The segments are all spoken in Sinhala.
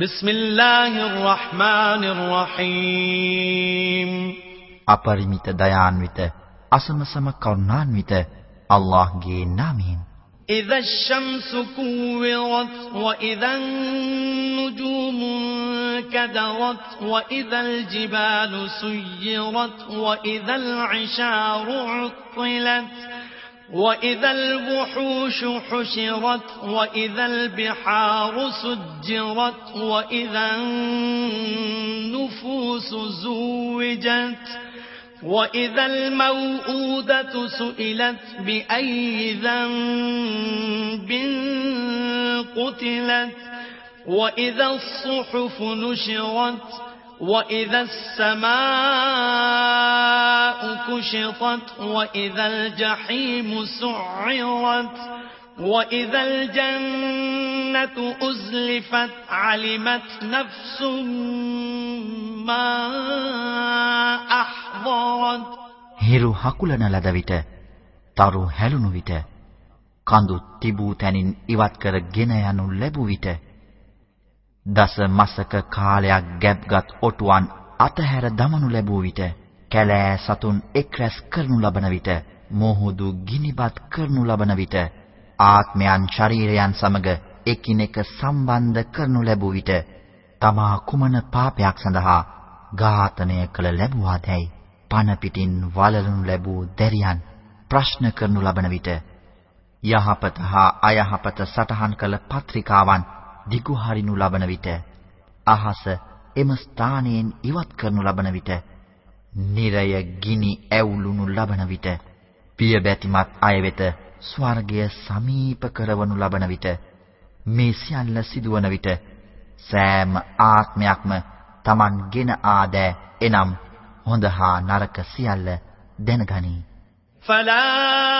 بسم الله الرحمن الرحيم අපරිමිත දයාන්විත අසමසම කරුණාන්විත අල්ලාහ්ගේ නාමයෙන් إذا الشمس كورت وإذا النجوم كدرت وإذا الجبال سيرت وإذا العشار عطلت وإذا الوحوش حشرت وإذا البحار سجرت وإذا النفوس زوجت وإذا الموءودة سئلت بأي ذنب قتلت وإذا الصحف نشرت وإذا السماء كشطت وإذا الجحيم سعرت وإذا الجنة أزلفت علمت نفس ما أحضرت හිරු හකුලන ලද විට තරු හැලුණු විට කඳු තිබූ තැනින් ඉවත් කර ගෙන යනු ලැබුව විට දස මාසක කාලයක් ගැබ්ගත් ඔටුවන් අතහැර දමනු ලැබුව විට කැලෑ සතුන් එක්රැස් කරනු ලබන විට මොහුදු ගිනිබත් කරනු ලබන විට ආත්මයන් ශරීරයන් සමග එකිනෙක සම්බන්ධ කරනු ලැබුව විට තමා කුමන පාපයක් සඳහා ඝාතනය කළ ලැබුවාදැයි පන පිටින් වලලනු ලැබූ දැරියන් ප්‍රශ්න කරනු ලබන විට යහපත හා අයහපත සටහන් කළ පත්‍රිකාවන් දිගු හරිනු ලබන විට අහස එම ස්ථානයෙන් ඉවත් කරනු ලබන විට නිරය ගිනි ඇවුලුනු ලබන විට පිය බැතිමත් අය වෙත ස්වර්ගය සමීප කරවනු ලබන විට මේ සියල්ල සිදුවන විට සෑම ආත්මයක්ම Taman ආදෑ එනම් හොඳ හා නරක සියල්ල දැනගනී فلا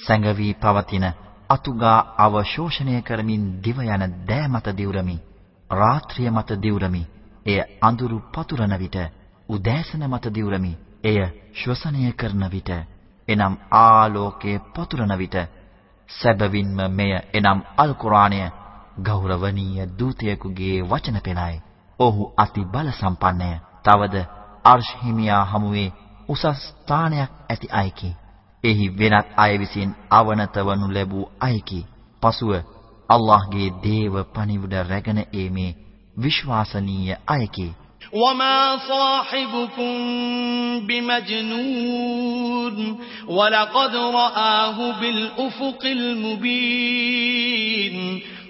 සැඟවී පවතින අතුගා අවශෝෂණය කරමින් දිව යන දෑ මත දිවුරමි රාත්‍රිය මත දිවුරමි එය අඳුරු පතුරන විට උදෑසන මත දිවුරමි එය ශ්වසනය කරන විට එනම් ආලෝකයේ පතුරන විට සැබවින්ම මෙය එනම් අල් කුරානය ගෞරවනීය දූතයෙකුගේ වචන පෙළයි. ඔහු අති බල සම්පන්නය. තවද අර්ශ් හිමියා හමුවේ උසස් ස්ථානයක් ඇති අයකි. එහි වෙනත් අය විසින් අවනතවනු ලැබූ අයකි. පසුව අල්ලාහ්ගේ දේව පණිවුඩ රැගෙන ඒමේ විශ්වාසනීය අයකි. وما صاحبكم بمجنون ولقد رآه بالأفق المبين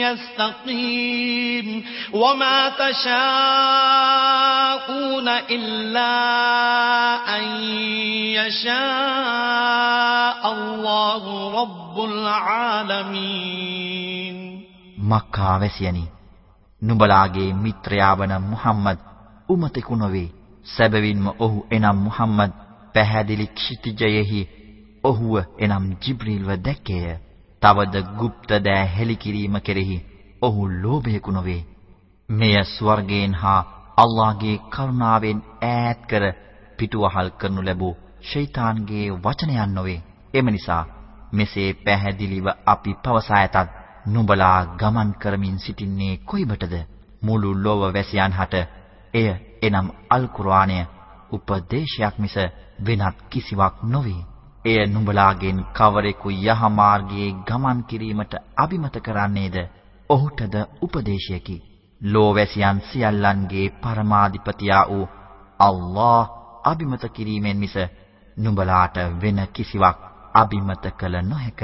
يستقيم وما تشاءون إلا أن يشاء الله رب العالمين මක්කා වැසියනි නුඹලාගේ මිත්‍රයා වන මුහම්මද් උමතෙකු නොවේ සැබවින්ම ඔහු එනම් මුහම්මද් පැහැදිලි ක්ෂිතිජයෙහි ඔහුව එනම් ජිබ්‍රීල්ව දැක්කේය. තවද গুপ্ত දෑ හෙලිකිරීම කෙරෙහි ඔහු ලෝභයකු නොවේ. මෙය ස්වර්ගයෙන් හා අල්ලාහගේ කරුණාවෙන් ඈත් කර පිටුවහල් කරනු ලැබූ ෂයිතාන්ගේ වචනයන් නොවේ. එම නිසා මෙසේ පැහැදිලිව අපි පවසා ඇතත් නුඹලා ගමන් කරමින් සිටින්නේ කොයිබටද? මුළු ලොව වැසියන් හට එය එනම් අල් කුර්ආනය උපදේශයක් මිස වෙනත් කිසිවක් නොවේ. එය නුඹලාගෙන් කවරෙකු යහ මාර්ගයේ ගමන් කිරීමට අබිමත කරන්නේද? ඔහුටද උපදේශයකි. ලෝවැසියන් සියල්ලන්ගේ පරමාධිපතියා වූ අල්ලාහ් අබිමත කිරීමෙන් මිස නුඹලාට වෙන කිසිවක් අබිමත කළ නොහැක.